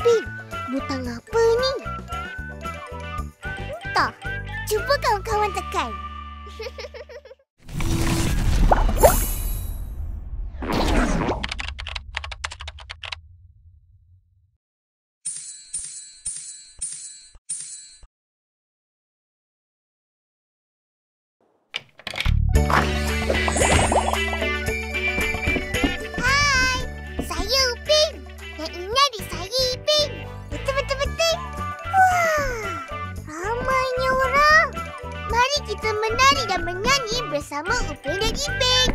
Pin. Butang apa ni? Entah. Cuba kawan-kawan tekan. kita menari dan menyanyi bersama Upin dan Ipin.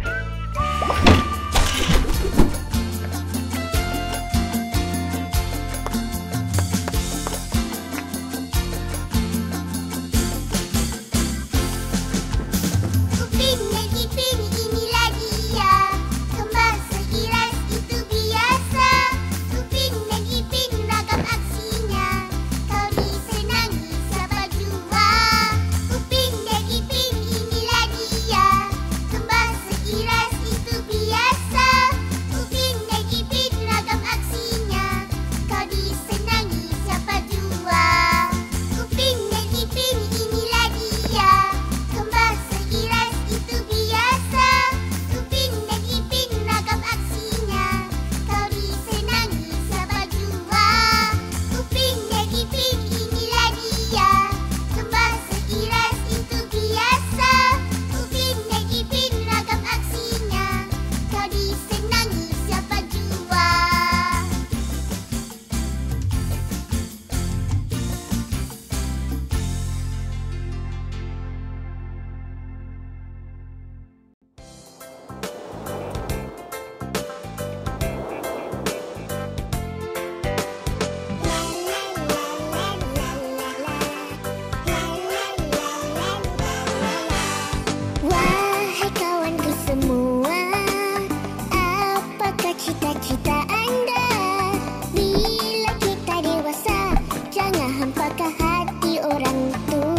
Apakah hati orang tua.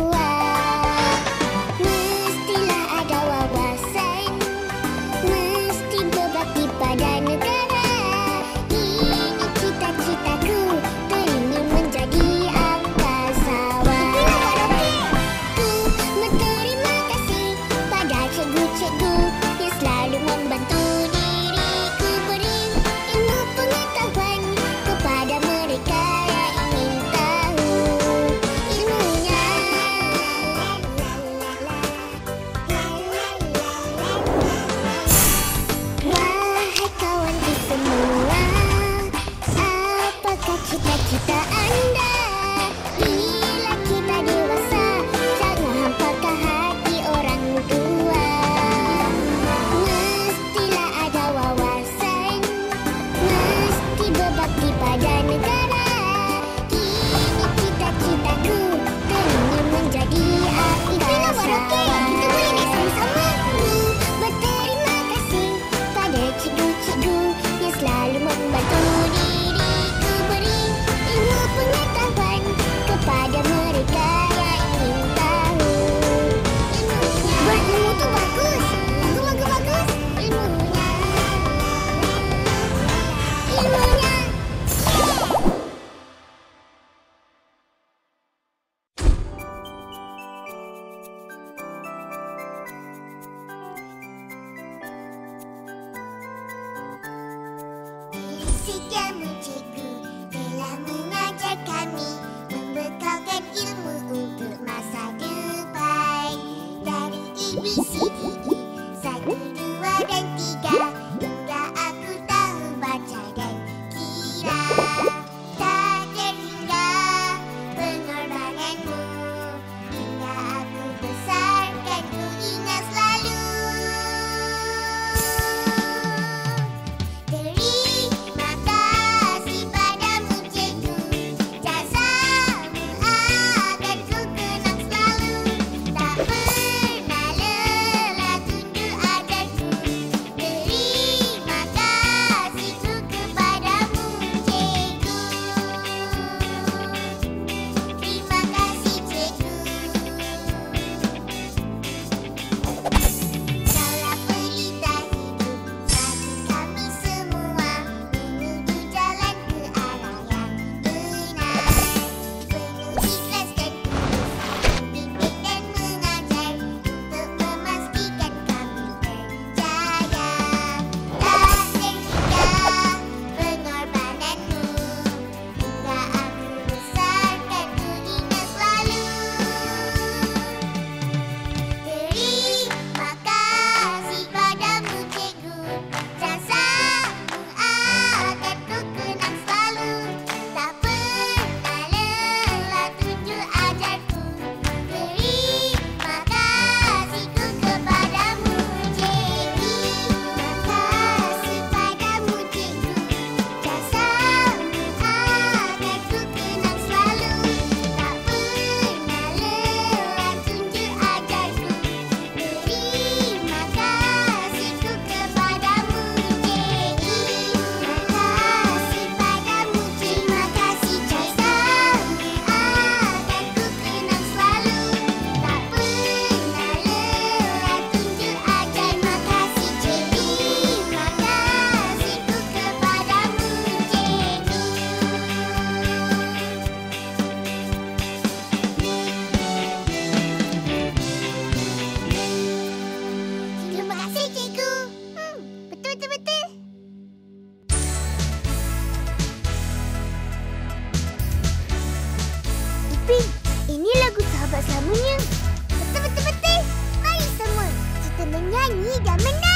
Yeah, we sahabat selamanya. Betul-betul-betul. Mari semua. Kita menyanyi dan menang.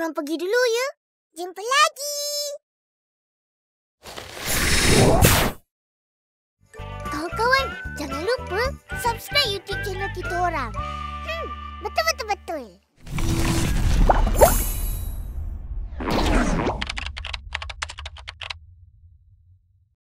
Jangan pergi dulu ya. Jumpa lagi. Kawan-kawan, jangan lupa subscribe YouTube channel kita orang. Hmm, betul. betul, betul.